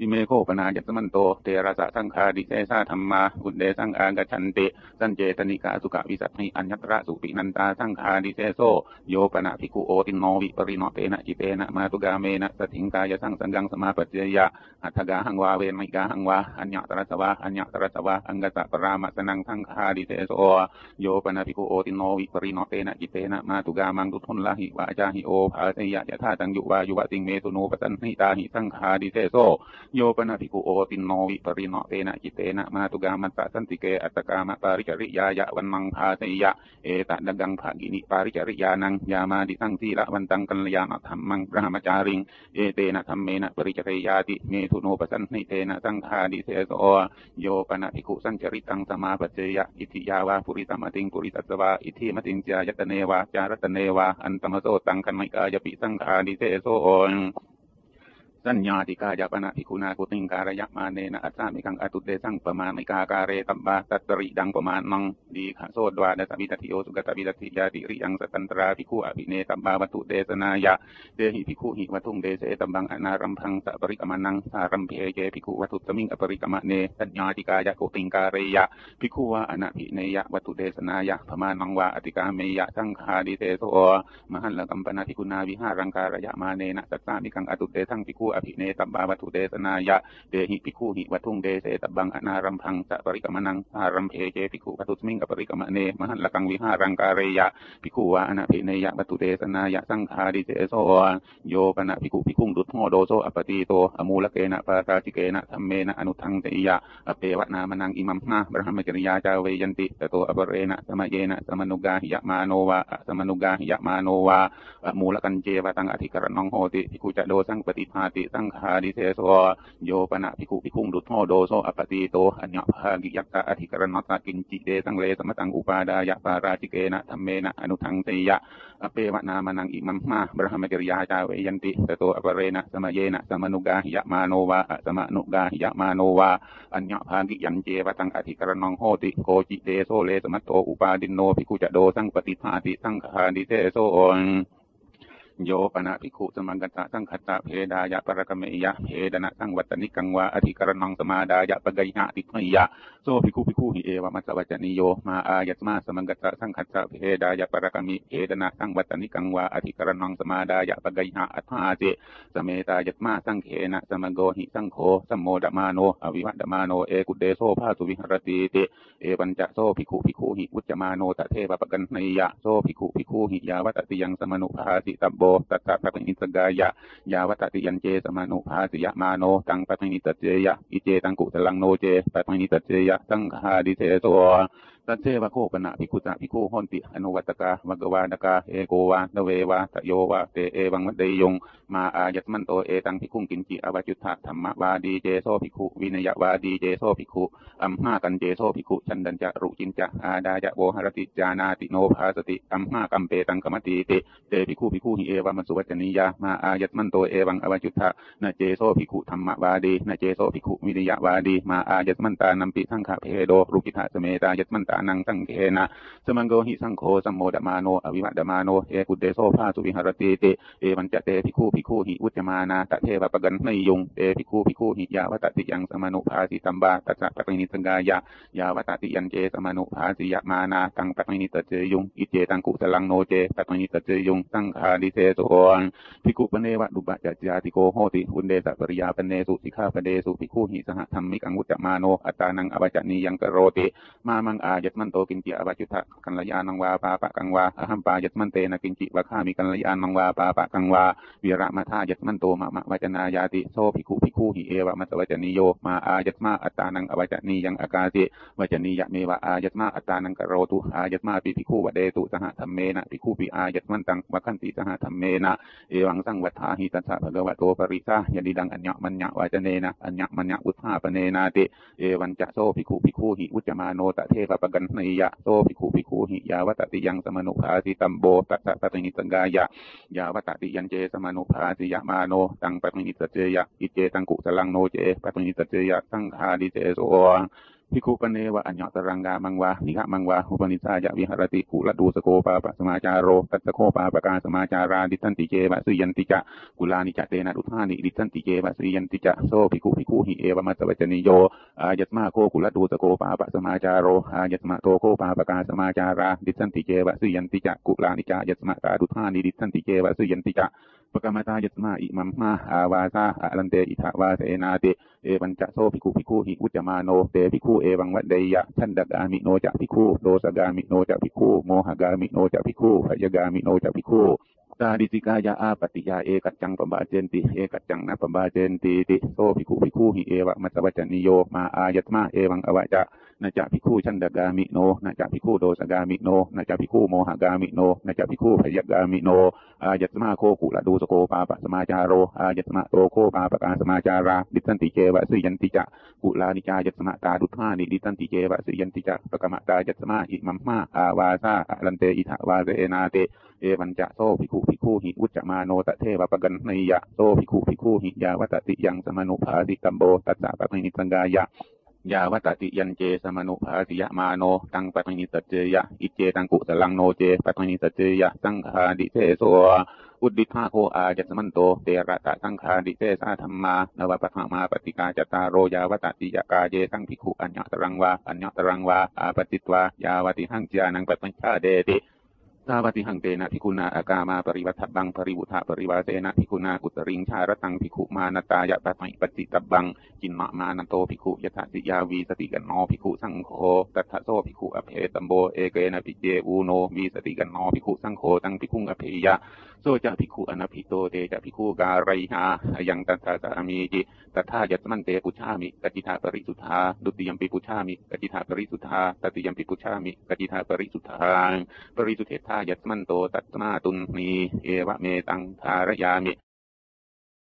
อิเมโคปนายัตมันโต เตระสะสังคาดิเสสาธรรมาอุเดสังอากชันเต สันเจตนิกาสุกวิสัตถิอัญญตระสุปินันตาสังคาดิเสโซโยปนาภิกุโอตินโนวิปริโนเตนะจิเตนะมาตุกาเมนะสถิงกายสังสังกังสมาปัจเจยะอัตกาหังวาเวนมิกาหังวาอัญญตระสวะอัญญตระสวะอังกตะปรามัสนังสังคาดิเสโซโยปนาภิกุโอตินโนวิปริโนเตนะจิเตนะมาตุกามังตุทนละหิวาจาหิโอภาเตยะยะธาตังยุวายุวติงเมตุโนปตันหิตาหิสังคาดิเสโซ โยปนาภิกุโอตินโนวิปริโนเตนะจิเตนะมาตุกามันตะสันติเกอัตกามะปาริจริยายะวันมังภาเตยะเอตะดังกังภากินิปาริจริยานังยามาดิสังทีละวันตังกัลยาณธรรมมังพระมจาริงเอเตนะธรรมเมนะปริจริยาติเมตุโนปสันนิเตนะสังฆาดิเสโสโยปนะภิกุสัญจริตังสมาปัจเจยะอิทิยาวาปุริตมติงปุริตัสวาอิทิมติงจายตเนวาจารตเนวาอันตมโสตังคันไมกายปิสังฆาดิเสโส สัญญาติกายปนาภิกุณากุติงการยะมาเนนะอัตสามิกังอตุเตสังปมามิกาการเรตับบาตัตริดังปมานังดีขะโสดวาดสวิตติโอสุกตวิตติยาติริยังสตันตราภิกขุอภิเนตับบาวัตุเตสนายะเดหิภิกขุหิวัตุงเดเสตัมบังอนารัมพังสัปริกมานังสารัมเพเยภิกขุวัตุสมิงอปริกมะเนสัญญาติกายกุติงการเรยะภิกขุวะอนาภิเนยะวัตุเตสนายะปมานังวาอติกาเมยะสังฆาดิเตโสมหันละกัมปนาภิกุณาวิหารังการยะมาเนนะสัตตามิกังอตุเตสังภิกขุอภิเนตบบาวัตุเตสนายะเดหิภิกขุหิวัตุงเดเสตบังอนารัมพังสัปริกมานังสารัมเพเยภิกขุวัตุสมิงอปริกมะเนมหันละกังวิหารังการเรยะภิกขุวะอนาภิเนยะวัตุเตสนายะสังฆาดิเตโสโยปนะภิกขุภิกขุดุตโมโดโซอปติโตอมูลเกนะปาตาจิเกนะธรรมเมนะอนุทังเตยะอเปวะนามนังอิมัมนะบรหัมจริยาจาเวยันติตโตอปเรนะสมเยนะสมนุกาหิยะมาโนวะสมนุกาหิยะมาโนวะมูลกันเจวะตังอธิกรณองโหติภิกขุจะโดสังปฏิภาติสังฆาดิเทโสโยปนะภิกขุภิกขุดุตโมโดโซอปติโตอัญญภากิยักตะอธิกรณตะกินจิเดสังเลสมตังอุปาดายะปาราจิเกนะธรรมเมนะอนุทังเตยะอเปวะนามนังอิมัมนะบรหมจริยาจาเวยันติตโตอปเรนะสมะเยนะสมนุกาหิยะมาโนวะสมนุกาหิยะมาโนวะอัญญภากิยันเจวะตังอธิกรณองโหติโกจิเตโซเลสมัตโตอุปาดินโนภิกขุจะโดสังปฏิภาติสังฆาดิเทโส โยปนะภิกขุสมังกตะสังคตะเพดายะปรกเมยะเพดนะสังวัตนิกังวาอธิกรณังสมาดายะปะกยะติพยะโซภิกขุภิกขุหิเอวะมัสวัจนิโยมาอายัตมาสมังกตะสังคตะเพดายะปรกมิเพดนะสังวัตนิกังวาอธิกรณังสมาดายะปะกยะอัฏฐาเจสเมตายัตมาสังเขนะสมโกหิสังโฆสัมโมดมาโนอวิวัตมาโนเอกุเดโซภาสุวิหรติเตเอปัญจะโซภิกขุภิกขุหิอุจจมาโนตะเทปะปะกันนยะโซภิกขุภิกขุหิยาวัตติยังสมนุภาสิตับโบตัตตะปะอิสกายะยาวัตติยันเจสมานุภาสิยะมาโนตังปัตตินิตเจยะอิเจตังกุตลังโนเจปัตตินิตเจยะสังฆาดิเทโส ตัเทวะโคปนะภิกขุตะภิกขุหอนติอนุวัตกะวะกวานกะเอโกวาตเววาตโยวาเตเอวังวัตเดยงมาอายัตมันโตเอตังภิกขุกินจิอวัจุทธะธรรมวาดีเจโซภิกขุวินยวาดีเจโซภิกขุอัมหากันเจโซภิกขุชันดันจะรุจินจะอาดาจะโวหรติจานาติโนภาสติอัมหากัมเปตังกมติเตเตภิกขุภิกขุหิเอวะมัสุวัจนียามาอายัตมันโตเอวังอวัจุทธะนเจโซภิกขุธรรมวาดีนเจโซภิกขุวินยวาดีมาอายัตมันตานัมปิสังฆเพโดรุกิทะสเมตายัตมันตาานังสังเขนะสมังโกหิสังโฆสัมโมดมาโนอวิวัตมาโนเอกุเตโซภาสุวิหรติเตเอวันจะเตภิกขุภิกขุหิอุจมานาตะเทวปะกันไนยุงเตภิกขุภิกขุหิยาวตติยังสมานุภาสิตัมบาตัสสะปะนิสังกายะยาวตติยันเจสมานุภาสิยะมานาตังปะนิตเจยุงอิเจตังกุสลังโนเจปะนิตเจยุงสังฆาดิเทโสภิกขุปเนวะดุบะจัจจาติโกโหติอุนเดสะปริยาปเนสุสิกขาปเดสุภิกขุหิสหธรรมิกังวุจมาโนอัตานังอวัจจนียังกโรติมามังอายัตมันโตกินจิอวัจุทะกัลยานังวาปาปะกังวาอหัมปายัตมันเตนะกินจิวะข้ามีกัลยานังวาปาปะกังวาวิระมาธายัตมันโตมะมะวัจนายาติโซภิกุภิกุหิเอวะมัสวัจนิโยมาอายัตมาอัตตานังอวัจนียังอากาติวัจนียะเมวะอายัตมาอัตตานังกโรตุอายัตมาปิภิกุวะเดตุสหธรรมเมนะภิกุปิอายัตมันตังวะคันติสหธรรมเมนะเอวังสังวัฏฐาหิตัสสะภะคะวะโตปริสายดิดังอัญญมัญญวาจเนนะอัญญมัญญอุทธาปเนนาติเอวันจะโซภิกุภิกุหิอุจจมาโนตะเทปะปะกันนยะโซภิกขุภิกขุหิยาวัตติยังสมานุภาสิตัมโบตัสสะปะติสังกายะยาวัตติยันเจสมานุภาสิยะมาโนตังปะตินิสเจยะอิเจตังกุสลังโนเจปะตินิสเจยะสังฆาดิเจโส ภิกุปเนวะอัญญตรังกามังวานิฆมังวาอุปนิสายะวิหรติกุลดูสโกปาปะสมาจารโรตัสโคปาปกาสมาจาราดิตันติเจวะสุยันติจะกุลานิจะเตนะอุทานิดิตันติเจวะสุยันติจะโซภิกขุภิกขุหิเอวมัสวัจนิโยอายัตมาโคกุลดูสโกปาปะสมาจารโรอายัตมาโตโคปาปกาสมาจาราดิตันติเจวะสุยันติจะกุลานิจะยัตมาตาดุทานิดิตันติเจวะสุยันติจะ ปกรรมตายตมาอิมัมมาอาวาซาอลันเตอิทาวาเสนาเตเอวันจะโซภิกขุภิกขุหิอุจมาโนเตภิกขุเอวังวัดเดยะชันดกามิโนจะภิกขุโดสกามิโนจะภิกขุโมหกามิโนจะภิกขุพยกามิโนจะภิกขุตาดิสิกายาอาปติยาเอกัจจังปบาเจนติเอกัจจังนะปบาเจนติติโซภิกขุภิกขุหิเอวะมัสวัจนิโยมาอายตมาเอวังอวะจะ นาจะพิคู่ชันดกามิโนนาจะพิคู่โดสกามิโนนาจะพิคู่โมหกามิโนนาจะพิคู่พยกามิโนอายัตมาโคกุละดูสโกปาปะสมาจาโรอายัตมาโตโคปาปะกาสมาจาราดิตันติเจวะสุยันติจะกุลานิจายัตมาตาดุทานิดิตันติเจวะสุยันติจะปะกมตายัตมาอิมัมมาอาวาซาอลันเตอิทาวาเรนาเตเอวันจะโซภิกขุภิกขุหิอุจจมาโนตะเทวปกันนยะโซภิกขุภิกขุหิยาวัตติยังสมนุภาสิตัมโบตัสสะปะนิสังกายะ ยาวัตติยันเจสมนุภาสิยะมาโน ตังปัตมิตเจยะอิเจตังกุสลังโนเจปัตมิตเจยะสังฆาดิเทโสอุดดิภาโคอาจัสมันโตเตระตะสังฆาดิเทสาธรรมานวปะมาปฏิกาจตารโรยาวตติยกาเจสังภิกขุอัญญตรังวาอัญญตรังวาอาปฏิตวายาวติหังจานังปัตมัญชาเดติ สาวัติหังเตนะพิคุณาอากามาปริวัตบังปริวุธาปริวาเสนะพิคุณากุตริงชารตังพิคุมานตายะปัตมิปจิตบังจินมะมานันโตพิคุยถาสิยาวีสติกันนอพิคุสังโฆตัทโซพิคุอเพตัมโบเอเกนะปิเจอูโนวีสติกันนอพิคุสังโฆตังพิคุงอเพยะโซจะพิคุอนาภิโตเตจะพิคุการิหายังตัทธาสามีจิตัทธายัตมันเตปุชามิกจิธาปริสุทธาดุติยมปิปุชามิกจิธาปริสุทธาตติยมปิปุชามิกจิธาปริสุทธาปริสุเทธายัตมันโตตัตมาตุนมีเอวะเมตังทารยามิ